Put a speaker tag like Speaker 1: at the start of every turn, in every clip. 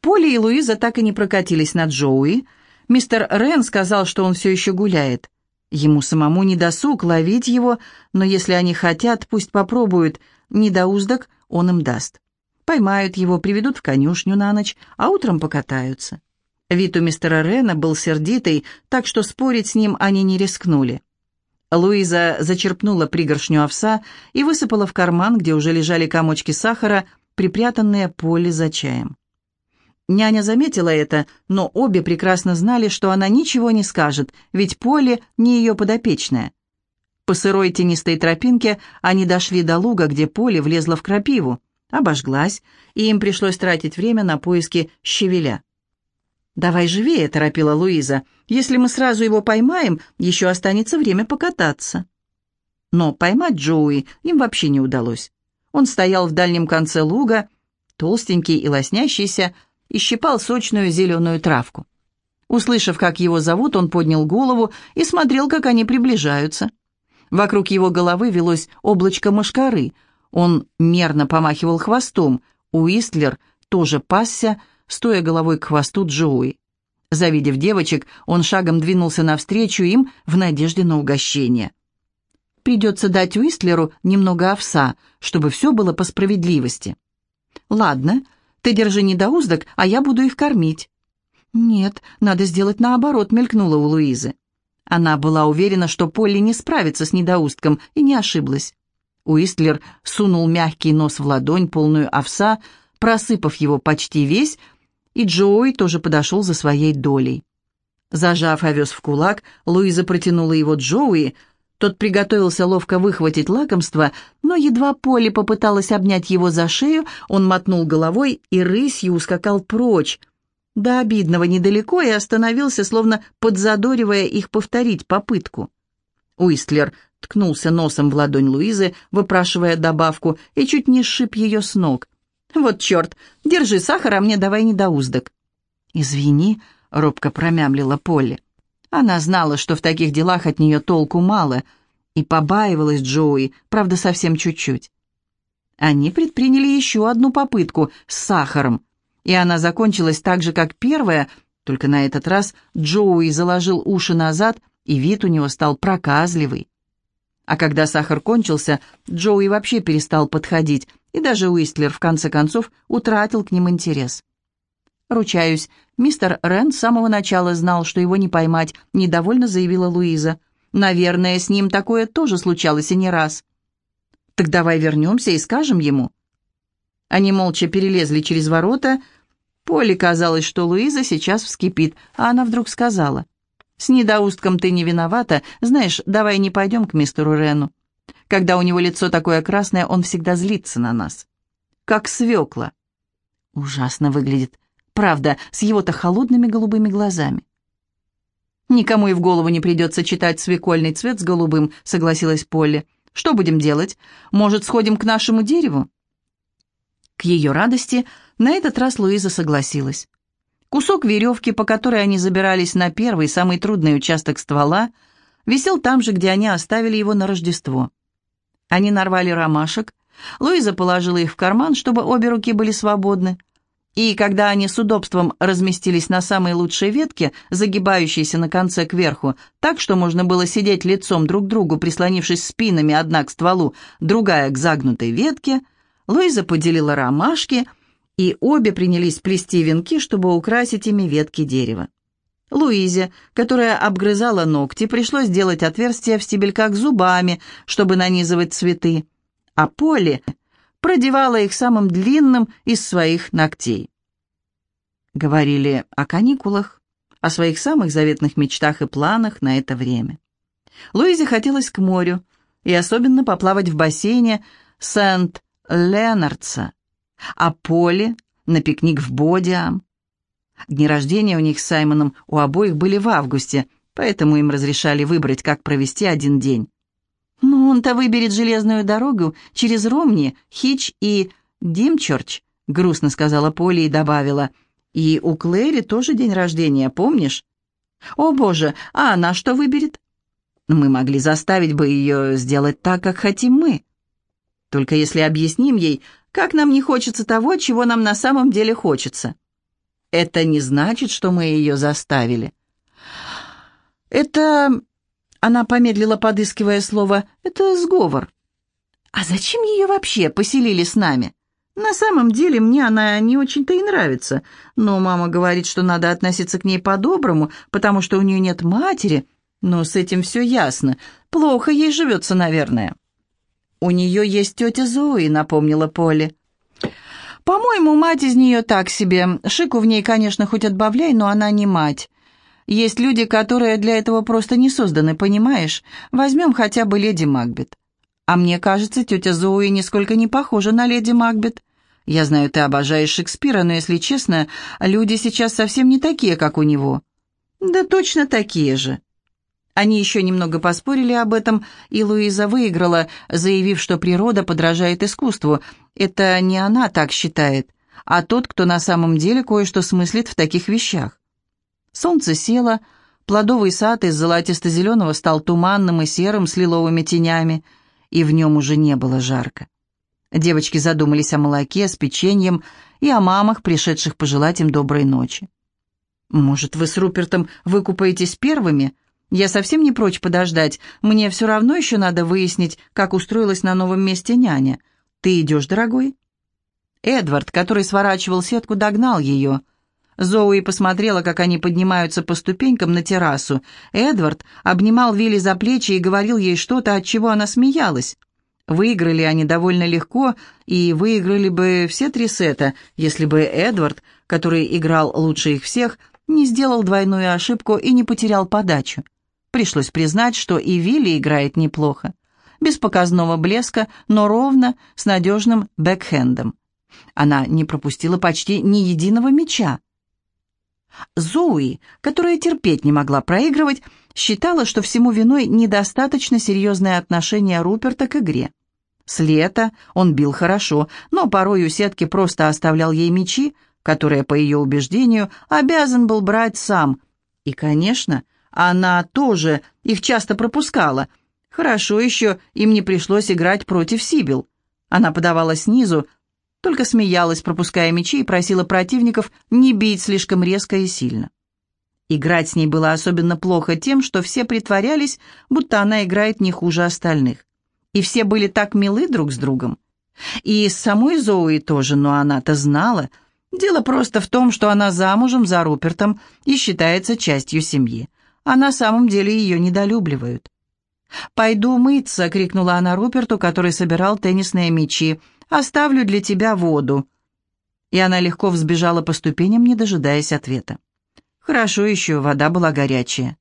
Speaker 1: Поли и Луиза так и не прокатились на Джоуи. Мистер Рен сказал, что он все еще гуляет. Ему самому не досуг ловить его, но если они хотят, пусть попробуют. Недоуздок он им даст. Поймают его, приведут в конюшню на ночь, а утром покатаются. Вид у мистера Рена был сердитый, так что спорить с ним они не рискнули. Луиза зачерпнула пригоршню овса и высыпала в карман, где уже лежали комочки сахара, припрятанные Полли за чаем. Няня заметила это, но обе прекрасно знали, что она ничего не скажет, ведь Полли не ее подопечная. По сырой тенистой тропинке они дошли до луга, где Полли влезла в крапиву, обожглась, и им пришлось тратить время на поиски щавеля. «Давай живее», — торопила Луиза. «Если мы сразу его поймаем, еще останется время покататься». Но поймать Джоуи им вообще не удалось. Он стоял в дальнем конце луга, толстенький и лоснящийся, и щипал сочную зеленую травку. Услышав, как его зовут, он поднял голову и смотрел, как они приближаются. Вокруг его головы велось облачко мошкары. Он мерно помахивал хвостом. Уистлер тоже пасся, стоя головой к хвосту Джоуи. Завидев девочек, он шагом двинулся навстречу им в надежде на угощение. Придется дать Уистлеру немного овса, чтобы все было по справедливости. «Ладно, ты держи недоуздок, а я буду их кормить». «Нет, надо сделать наоборот», — мелькнула у Луизы. Она была уверена, что Полли не справится с недоустком, и не ошиблась. Уистлер сунул мягкий нос в ладонь, полную овса, просыпав его почти весь, и Джоуи тоже подошел за своей долей. Зажав овес в кулак, Луиза протянула его Джоуи. Тот приготовился ловко выхватить лакомство, но едва Полли попыталась обнять его за шею, он мотнул головой и рысью ускакал прочь. До обидного недалеко и остановился, словно подзадоривая их повторить попытку. Уистлер ткнулся носом в ладонь Луизы, выпрашивая добавку, и чуть не сшиб ее с ног. «Вот черт! Держи сахар, а мне давай недоуздок». «Извини», — робко промямлила Полли. Она знала, что в таких делах от нее толку мало, и побаивалась Джоуи, правда, совсем чуть-чуть. Они предприняли еще одну попытку с сахаром, и она закончилась так же, как первая, только на этот раз Джоуи заложил уши назад, и вид у него стал проказливый. А когда сахар кончился, Джоуи вообще перестал подходить, и даже Уистлер, в конце концов, утратил к ним интерес. «Ручаюсь, мистер Рен с самого начала знал, что его не поймать», — недовольно заявила Луиза. «Наверное, с ним такое тоже случалось и не раз». «Так давай вернемся и скажем ему». Они молча перелезли через ворота. Поле казалось, что Луиза сейчас вскипит, а она вдруг сказала. «С недоустком ты не виновата. Знаешь, давай не пойдем к мистеру Рену. Когда у него лицо такое красное, он всегда злится на нас. Как свекла. Ужасно выглядит. Правда, с его-то холодными голубыми глазами. «Никому и в голову не придется читать свекольный цвет с голубым», — согласилась Полли. «Что будем делать? Может, сходим к нашему дереву?» К ее радости на этот раз Луиза согласилась. Кусок веревки, по которой они забирались на первый, самый трудный участок ствола, висел там же, где они оставили его на Рождество. Они нарвали ромашек. Луиза положила их в карман, чтобы обе руки были свободны. И когда они с удобством разместились на самой лучшей ветке, загибающейся на конце кверху, так что можно было сидеть лицом друг к другу, прислонившись спинами одна к стволу, другая к загнутой ветке, Луиза поделила ромашки, и обе принялись плести венки, чтобы украсить ими ветки дерева. Луизе, которая обгрызала ногти, пришлось сделать отверстия в стебельках зубами, чтобы нанизывать цветы, а Поле продевала их самым длинным из своих ногтей. Говорили о каникулах, о своих самых заветных мечтах и планах на это время. Луизе хотелось к морю, и особенно поплавать в бассейне Сент-Ленардса, а Поле на пикник в Бодиам. Дни рождения у них с Саймоном у обоих были в августе, поэтому им разрешали выбрать, как провести один день. «Ну, он-то выберет железную дорогу через Ромни, Хич и Димчорч», — грустно сказала Поля и добавила. «И у Клэри тоже день рождения, помнишь?» «О, боже, а она что выберет?» «Мы могли заставить бы ее сделать так, как хотим мы. Только если объясним ей, как нам не хочется того, чего нам на самом деле хочется». Это не значит, что мы ее заставили. Это... Она помедлила, подыскивая слово. Это сговор. А зачем ее вообще поселили с нами? На самом деле мне она не очень-то и нравится, но мама говорит, что надо относиться к ней по-доброму, потому что у нее нет матери. Но с этим все ясно. Плохо ей живется, наверное. «У нее есть тетя Зои», — напомнила Полли. «По-моему, мать из нее так себе. Шику в ней, конечно, хоть отбавляй, но она не мать. Есть люди, которые для этого просто не созданы, понимаешь? Возьмем хотя бы леди Макбет. А мне кажется, тетя Зои нисколько не похожа на леди Макбет. Я знаю, ты обожаешь Шекспира, но, если честно, люди сейчас совсем не такие, как у него». «Да точно такие же». Они еще немного поспорили об этом, и Луиза выиграла, заявив, что природа подражает искусству. Это не она так считает, а тот, кто на самом деле кое-что смыслит в таких вещах. Солнце село, плодовый сад из золотисто-зеленого стал туманным и серым с лиловыми тенями, и в нем уже не было жарко. Девочки задумались о молоке с печеньем и о мамах, пришедших пожелать им доброй ночи. «Может, вы с Рупертом выкупаетесь первыми?» Я совсем не прочь подождать. Мне все равно еще надо выяснить, как устроилась на новом месте няня. Ты идешь, дорогой?» Эдвард, который сворачивал сетку, догнал ее. Зоуи посмотрела, как они поднимаются по ступенькам на террасу. Эдвард обнимал Вилли за плечи и говорил ей что-то, от чего она смеялась. Выиграли они довольно легко, и выиграли бы все три сета, если бы Эдвард, который играл лучше их всех, не сделал двойную ошибку и не потерял подачу. Пришлось признать, что и Вилли играет неплохо. Без показного блеска, но ровно, с надежным бэкхендом. Она не пропустила почти ни единого мяча. Зоуи, которая терпеть не могла проигрывать, считала, что всему виной недостаточно серьезное отношение Руперта к игре. С лета он бил хорошо, но порой у сетки просто оставлял ей мячи, которые, по ее убеждению, обязан был брать сам. И, конечно, она тоже их часто пропускала. Хорошо еще им не пришлось играть против Сибил. Она подавала снизу, только смеялась, пропуская мячи, и просила противников не бить слишком резко и сильно. Играть с ней было особенно плохо тем, что все притворялись, будто она играет не хуже остальных. И все были так милы друг с другом. И с самой Зоуи тоже, но она-то знала. Дело просто в том, что она замужем за Рупертом и считается частью семьи а на самом деле ее недолюбливают. «Пойду мыться!» — крикнула она Руперту, который собирал теннисные мячи. «Оставлю для тебя воду!» И она легко взбежала по ступеням, не дожидаясь ответа. Хорошо еще, вода была горячая.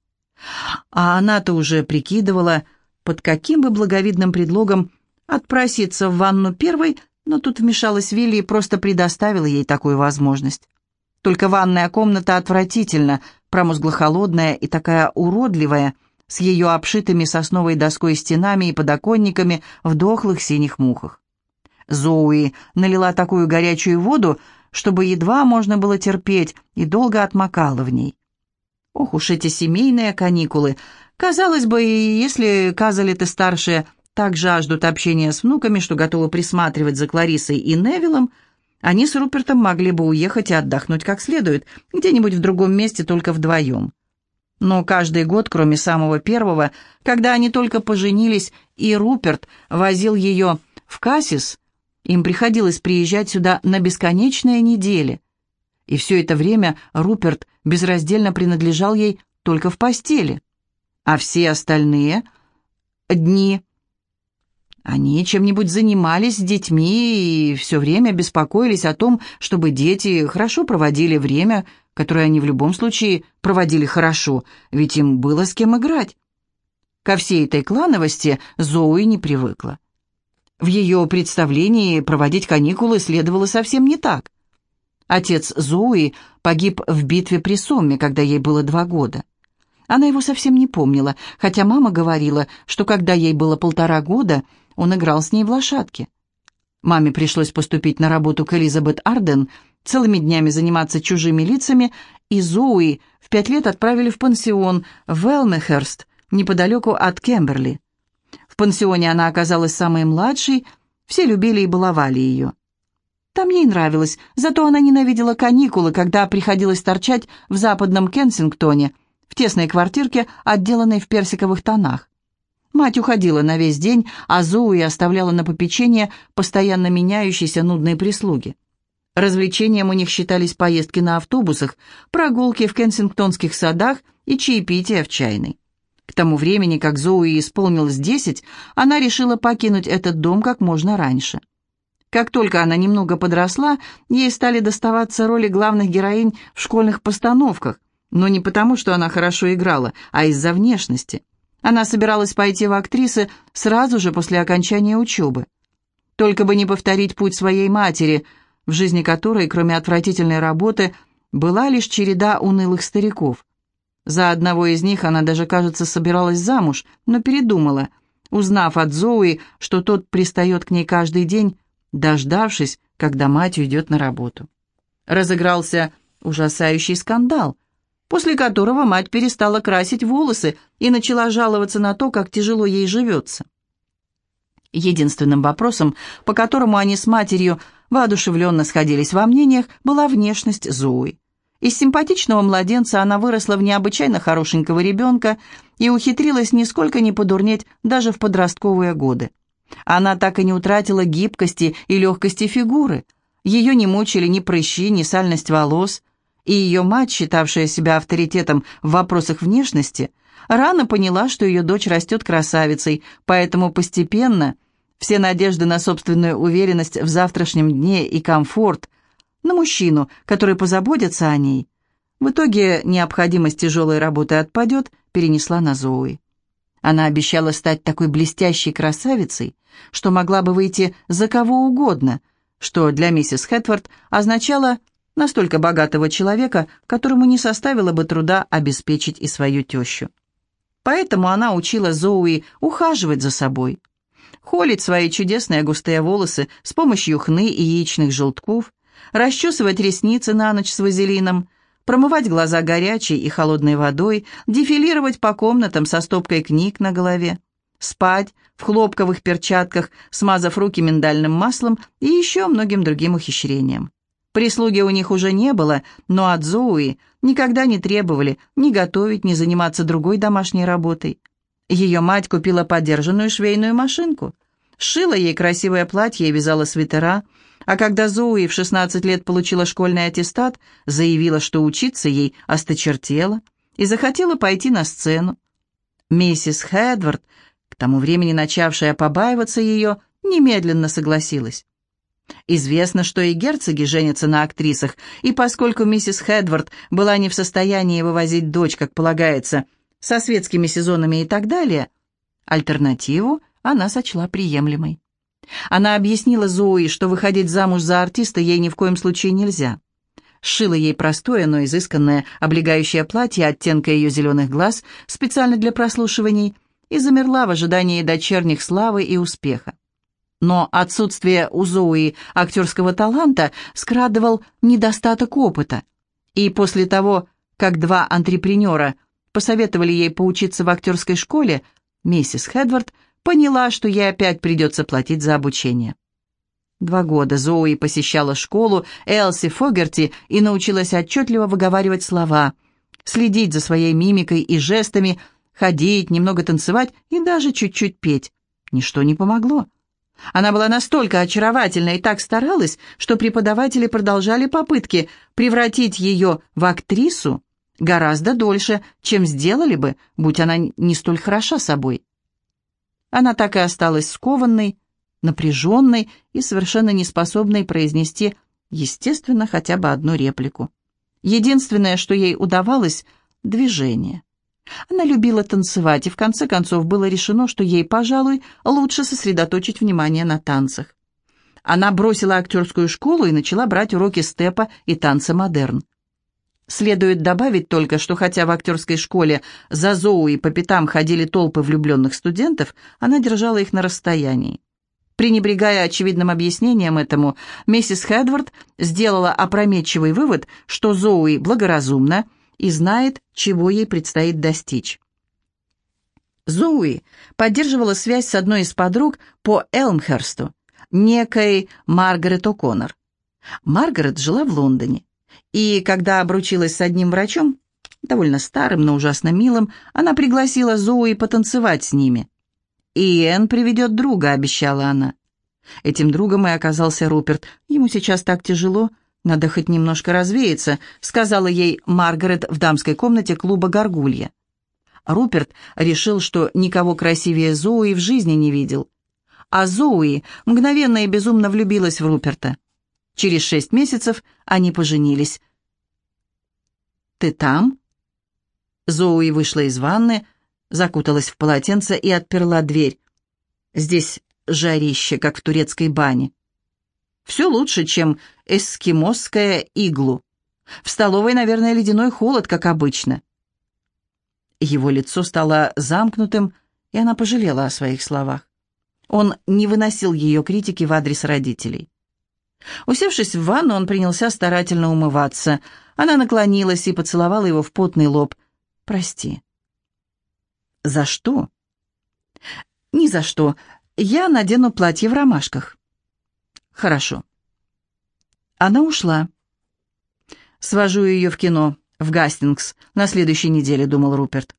Speaker 1: А она-то уже прикидывала, под каким бы благовидным предлогом отпроситься в ванну первой, но тут вмешалась Вилли и просто предоставила ей такую возможность. Только ванная комната отвратительна, промозгло-холодная и такая уродливая, с ее обшитыми сосновой доской стенами и подоконниками в дохлых синих мухах. Зоуи налила такую горячую воду, чтобы едва можно было терпеть, и долго отмокала в ней. Ох уж эти семейные каникулы! Казалось бы, если Казалет и старшие так жаждут общения с внуками, что готовы присматривать за Кларисой и Невилом, они с Рупертом могли бы уехать и отдохнуть как следует, где-нибудь в другом месте только вдвоем. Но каждый год, кроме самого первого, когда они только поженились, и Руперт возил ее в Кассис, им приходилось приезжать сюда на бесконечные недели. И все это время Руперт безраздельно принадлежал ей только в постели. А все остальные дни они чем-нибудь занимались с детьми и все время беспокоились о том, чтобы дети хорошо проводили время, которое они в любом случае проводили хорошо, ведь им было с кем играть. Ко всей этой клановости Зоуи не привыкла. В ее представлении проводить каникулы следовало совсем не так. Отец Зоуи погиб в битве при Сомме, когда ей было два года. Она его совсем не помнила, хотя мама говорила, что когда ей было полтора года, он играл с ней в лошадки. Маме пришлось поступить на работу к Элизабет Арден, целыми днями заниматься чужими лицами, и Зоуи в пять лет отправили в пансион в Элмехерст, неподалеку от Кемберли. В пансионе она оказалась самой младшей, все любили и баловали ее. Там ей нравилось, зато она ненавидела каникулы, когда приходилось торчать в западном Кенсингтоне, в тесной квартирке, отделанной в персиковых тонах. Мать уходила на весь день, а Зоуи оставляла на попечение постоянно меняющейся нудной прислуги. Развлечением у них считались поездки на автобусах, прогулки в кенсингтонских садах и чаепития в чайной. К тому времени, как Зоуи исполнилось десять, она решила покинуть этот дом как можно раньше. Как только она немного подросла, ей стали доставаться роли главных героинь в школьных постановках, но не потому, что она хорошо играла, а из-за внешности. Она собиралась пойти в актрисы сразу же после окончания учебы. Только бы не повторить путь своей матери, в жизни которой, кроме отвратительной работы, была лишь череда унылых стариков. За одного из них она даже, кажется, собиралась замуж, но передумала, узнав от Зоуи, что тот пристает к ней каждый день, дождавшись, когда мать уйдет на работу. Разыгрался ужасающий скандал, после которого мать перестала красить волосы и начала жаловаться на то, как тяжело ей живется. Единственным вопросом, по которому они с матерью воодушевленно сходились во мнениях, была внешность Зои. Из симпатичного младенца она выросла в необычайно хорошенького ребенка и ухитрилась нисколько не подурнеть даже в подростковые годы. Она так и не утратила гибкости и легкости фигуры. Ее не мучили ни прыщи, ни сальность волос. И ее мать, считавшая себя авторитетом в вопросах внешности, рано поняла, что ее дочь растет красавицей, поэтому постепенно все надежды на собственную уверенность в завтрашнем дне и комфорт, на мужчину, который позаботится о ней, в итоге необходимость тяжелой работы отпадет, перенесла на Зоуи. Она обещала стать такой блестящей красавицей, что могла бы выйти за кого угодно, что для миссис Хэтфорд означало настолько богатого человека, которому не составило бы труда обеспечить и свою тещу. Поэтому она учила Зоуи ухаживать за собой, холить свои чудесные густые волосы с помощью хны и яичных желтков, расчесывать ресницы на ночь с вазелином, промывать глаза горячей и холодной водой, дефилировать по комнатам со стопкой книг на голове, спать в хлопковых перчатках, смазав руки миндальным маслом и еще многим другим ухищрениям. Прислуги у них уже не было, но от Зоуи никогда не требовали ни готовить, ни заниматься другой домашней работой. Ее мать купила подержанную швейную машинку, шила ей красивое платье и вязала свитера, а когда Зоуи в 16 лет получила школьный аттестат, заявила, что учиться ей осточертело, и захотела пойти на сцену. Миссис Хедвард, к тому времени начавшая побаиваться ее, немедленно согласилась. Известно, что и герцоги женятся на актрисах, и поскольку миссис Хедвард была не в состоянии вывозить дочь, как полагается, со светскими сезонами и так далее, альтернативу она сочла приемлемой. Она объяснила Зои, что выходить замуж за артиста ей ни в коем случае нельзя. Сшила ей простое, но изысканное облегающее платье оттенка ее зеленых глаз специально для прослушиваний и замерла в ожидании дочерних славы и успеха. Но отсутствие у Зои актерского таланта скрадывал недостаток опыта. И после того, как два антрепренера посоветовали ей поучиться в актерской школе, миссис Хедвард поняла, что ей опять придется платить за обучение. Два года Зои посещала школу Элси Фогерти и научилась отчетливо выговаривать слова, следить за своей мимикой и жестами, ходить, немного танцевать и даже чуть-чуть петь. Ничто не помогло. Она была настолько очаровательна и так старалась, что преподаватели продолжали попытки превратить ее в актрису гораздо дольше, чем сделали бы, будь она не столь хороша собой. Она так и осталась скованной, напряженной и совершенно неспособной произнести, естественно, хотя бы одну реплику. Единственное, что ей удавалось — движение. Она любила танцевать, и в конце концов было решено, что ей, пожалуй, лучше сосредоточить внимание на танцах. Она бросила актерскую школу и начала брать уроки степа и танца модерн. Следует добавить только, что хотя в актерской школе за Зоуи по пятам ходили толпы влюбленных студентов, она держала их на расстоянии. Пренебрегая очевидным объяснением этому, миссис Хедвард сделала опрометчивый вывод, что Зоуи благоразумна и знает, чего ей предстоит достичь. Зоуи поддерживала связь с одной из подруг по Элмхерсту, некой Маргарет О'Коннор. Маргарет жила в Лондоне, и когда обручилась с одним врачом, довольно старым, но ужасно милым, она пригласила Зоуи потанцевать с ними. «И Энн приведет друга», — обещала она. Этим другом и оказался Руперт. «Ему сейчас так тяжело, надо хоть немножко развеяться», — сказала ей Маргарет в дамской комнате клуба «Горгулья». Руперт решил, что никого красивее Зоуи в жизни не видел. А Зоуи мгновенно и безумно влюбилась в Руперта. Через шесть месяцев они поженились. «Ты там?» Зоуи вышла из ванны, закуталась в полотенце и отперла дверь. Здесь жарище, как в турецкой бане. Все лучше, чем эскимосское иглу. В столовой, наверное, ледяной холод, как обычно. Его лицо стало замкнутым, и она пожалела о своих словах. Он не выносил ее критики в адрес родителей. Усевшись в ванну, он принялся старательно умываться. Она наклонилась и поцеловала его в потный лоб. «Прости». «За что?» «Ни за что. Я надену платье в ромашках». «Хорошо». Она ушла. «Свожу ее в кино, в Гастингс, на следующей неделе», — думал Руперт.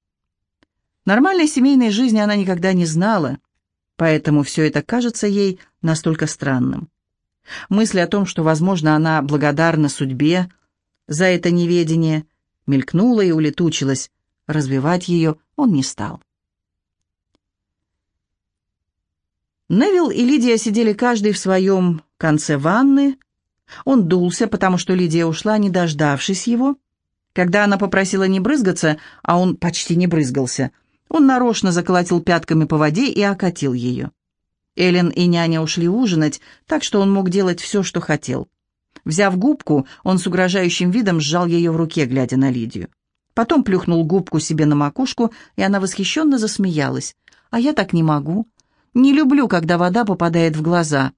Speaker 1: Нормальной семейной жизни она никогда не знала, поэтому все это кажется ей настолько странным. Мысль о том, что, возможно, она благодарна судьбе за это неведение, мелькнула и улетучилась. Развивать ее он не стал. Невил и Лидия сидели каждый в своем конце ванны. Он дулся, потому что Лидия ушла, не дождавшись его. Когда она попросила не брызгаться, а он почти не брызгался, он нарочно заколотил пятками по воде и окатил ее. Эллен и няня ушли ужинать, так что он мог делать все, что хотел. Взяв губку, он с угрожающим видом сжал ее в руке, глядя на Лидию. Потом плюхнул губку себе на макушку, и она восхищенно засмеялась. «А я так не могу. Не люблю, когда вода попадает в глаза.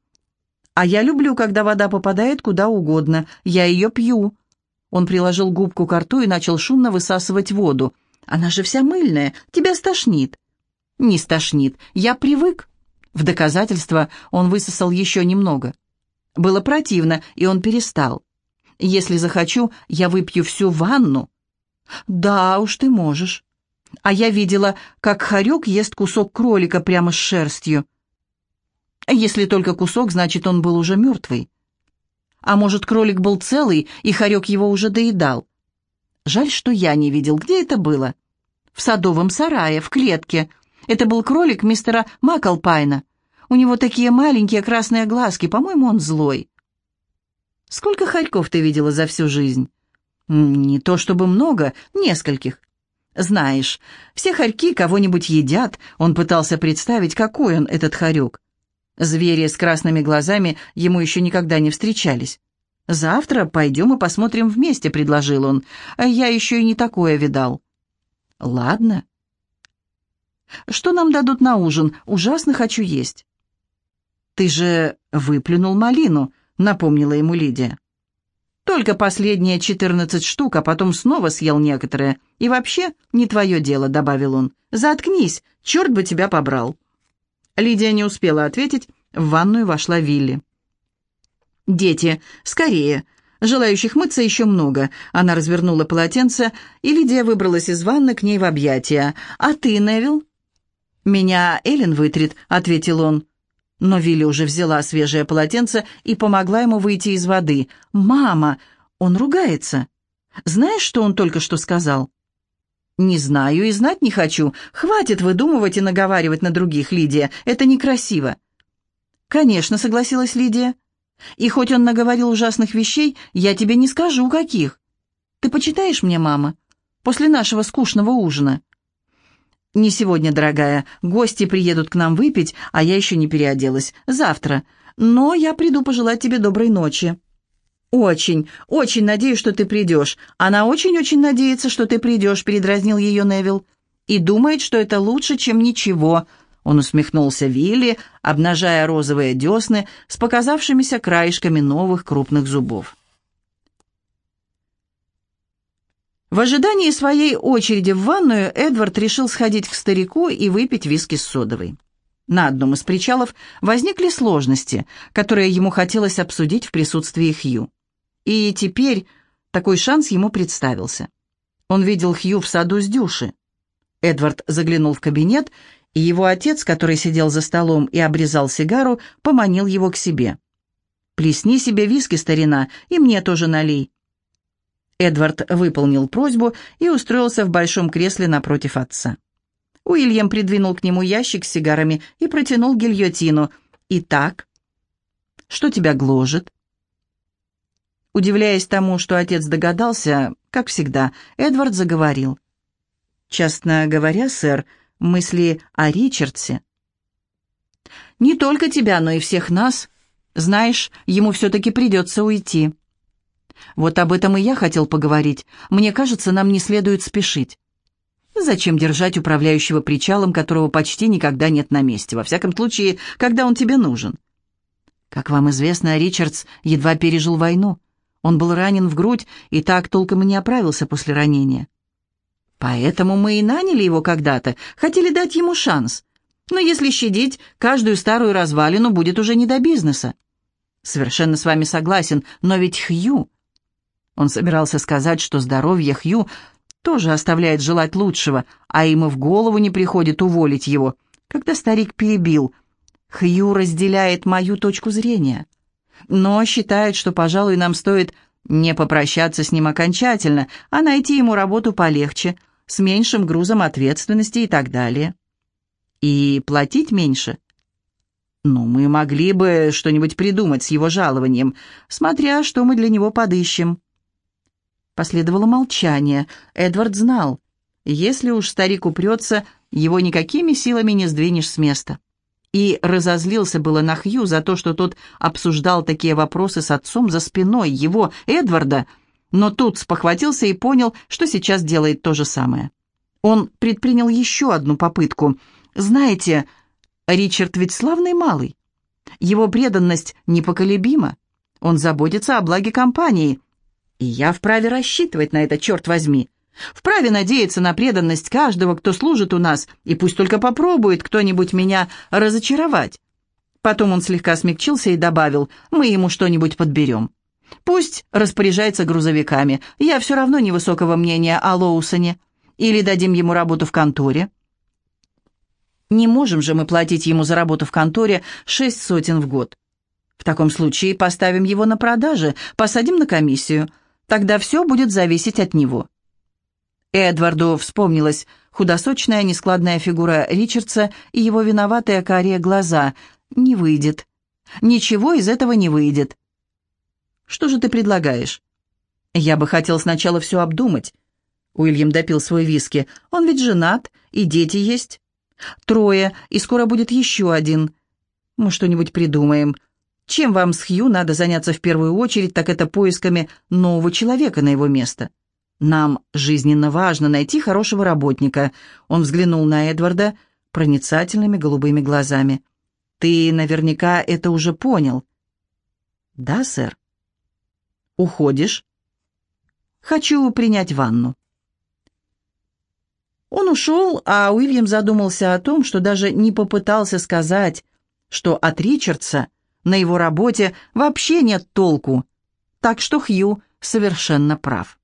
Speaker 1: А я люблю, когда вода попадает куда угодно. Я ее пью». Он приложил губку к рту и начал шумно высасывать воду. Она же вся мыльная, тебя стошнит». «Не стошнит, я привык». В доказательство он высосал еще немного. Было противно, и он перестал. «Если захочу, я выпью всю ванну». «Да уж ты можешь». А я видела, как хорек ест кусок кролика прямо с шерстью. Если только кусок, значит, он был уже мертвый. А может, кролик был целый, и хорек его уже доедал. Жаль, что я не видел, где это было. В садовом сарае, в клетке. Это был кролик мистера Маклпайна. У него такие маленькие красные глазки, по-моему, он злой. Сколько хорьков ты видела за всю жизнь? Не то чтобы много, нескольких. Знаешь, все хорьки кого-нибудь едят. Он пытался представить, какой он, этот хорек. Звери с красными глазами ему еще никогда не встречались. «Завтра пойдем и посмотрим вместе», — предложил он. «Я еще и не такое видал». «Ладно». «Что нам дадут на ужин? Ужасно хочу есть». «Ты же выплюнул малину», — напомнила ему Лидия. «Только последние четырнадцать штук, а потом снова съел некоторые. И вообще не твое дело», — добавил он. «Заткнись, черт бы тебя побрал». Лидия не успела ответить, в ванную вошла Вилли. «Дети, скорее! Желающих мыться еще много». Она развернула полотенце, и Лидия выбралась из ванны к ней в объятия. «А ты, Невил?» «Меня Эллен вытрет», — ответил он. Но Вилли уже взяла свежее полотенце и помогла ему выйти из воды. «Мама! Он ругается!» «Знаешь, что он только что сказал?» «Не знаю и знать не хочу. Хватит выдумывать и наговаривать на других, Лидия. Это некрасиво». «Конечно», — согласилась Лидия. И хоть он наговорил ужасных вещей, я тебе не скажу, каких. Ты почитаешь мне, мама, после нашего скучного ужина?» «Не сегодня, дорогая. Гости приедут к нам выпить, а я еще не переоделась. Завтра. Но я приду пожелать тебе доброй ночи». «Очень, очень надеюсь, что ты придешь. Она очень-очень надеется, что ты придешь», — передразнил ее Невил. «И думает, что это лучше, чем ничего», он усмехнулся Вилли, обнажая розовые десны с показавшимися краешками новых крупных зубов. В ожидании своей очереди в ванную Эдвард решил сходить к старику и выпить виски с содовой. На одном из причалов возникли сложности, которые ему хотелось обсудить в присутствии Хью. И теперь такой шанс ему представился. Он видел Хью в саду с Дюши. Эдвард заглянул в кабинет, и его отец, который сидел за столом и обрезал сигару, поманил его к себе. «Плесни себе виски, старина, и мне тоже налей». Эдвард выполнил просьбу и устроился в большом кресле напротив отца. Уильям придвинул к нему ящик с сигарами и протянул гильотину. «Итак, что тебя гложет?» Удивляясь тому, что отец догадался, как всегда, Эдвард заговорил. «Честно говоря, сэр, мысли о Ричардсе...» «Не только тебя, но и всех нас. Знаешь, ему все-таки придется уйти». «Вот об этом и я хотел поговорить. Мне кажется, нам не следует спешить. Зачем держать управляющего причалом, которого почти никогда нет на месте, во всяком случае, когда он тебе нужен? Как вам известно, Ричардс едва пережил войну. Он был ранен в грудь и так толком и не оправился после ранения. Поэтому мы и наняли его когда-то, хотели дать ему шанс. Но если щадить, каждую старую развалину будет уже не до бизнеса. Совершенно с вами согласен, но ведь Хью... Он собирался сказать, что здоровье Хью тоже оставляет желать лучшего, а и в голову не приходит уволить его, когда старик перебил. Хью разделяет мою точку зрения, но считает, что, пожалуй, нам стоит не попрощаться с ним окончательно, а найти ему работу полегче, с меньшим грузом ответственности и так далее. И платить меньше. Ну, мы могли бы что-нибудь придумать с его жалованием, смотря что мы для него подыщем. Последовало молчание. Эдвард знал, если уж старик упрется, его никакими силами не сдвинешь с места. И разозлился было на Хью за то, что тот обсуждал такие вопросы с отцом за спиной его, Эдварда, но тут спохватился и понял, что сейчас делает то же самое. Он предпринял еще одну попытку. «Знаете, Ричард ведь славный малый. Его преданность непоколебима. Он заботится о благе компании. И я вправе рассчитывать на это, черт возьми. Вправе надеяться на преданность каждого, кто служит у нас, и пусть только попробует кто-нибудь меня разочаровать. Потом он слегка смягчился и добавил, мы ему что-нибудь подберем. Пусть распоряжается грузовиками, я все равно невысокого мнения о Лоусоне. Или дадим ему работу в конторе. Не можем же мы платить ему за работу в конторе шесть сотен в год. В таком случае поставим его на продаже, посадим на комиссию – Тогда все будет зависеть от него. Эдварду вспомнилась худосочная нескладная фигура Ричардса и его виноватые карие глаза. «Не выйдет. Ничего из этого не выйдет». «Что же ты предлагаешь?» «Я бы хотел сначала все обдумать». Уильям допил свой виски. «Он ведь женат, и дети есть. Трое, и скоро будет еще один. Мы что-нибудь придумаем. Чем вам с Хью надо заняться в первую очередь, так это поисками нового человека на его место. Нам жизненно важно найти хорошего работника. Он взглянул на Эдварда проницательными голубыми глазами. Ты наверняка это уже понял. Да, сэр. Уходишь? Хочу принять ванну. Он ушел, а Уильям задумался о том, что даже не попытался сказать, что от Ричардса на его работе вообще нет толку. Так что Хью совершенно прав.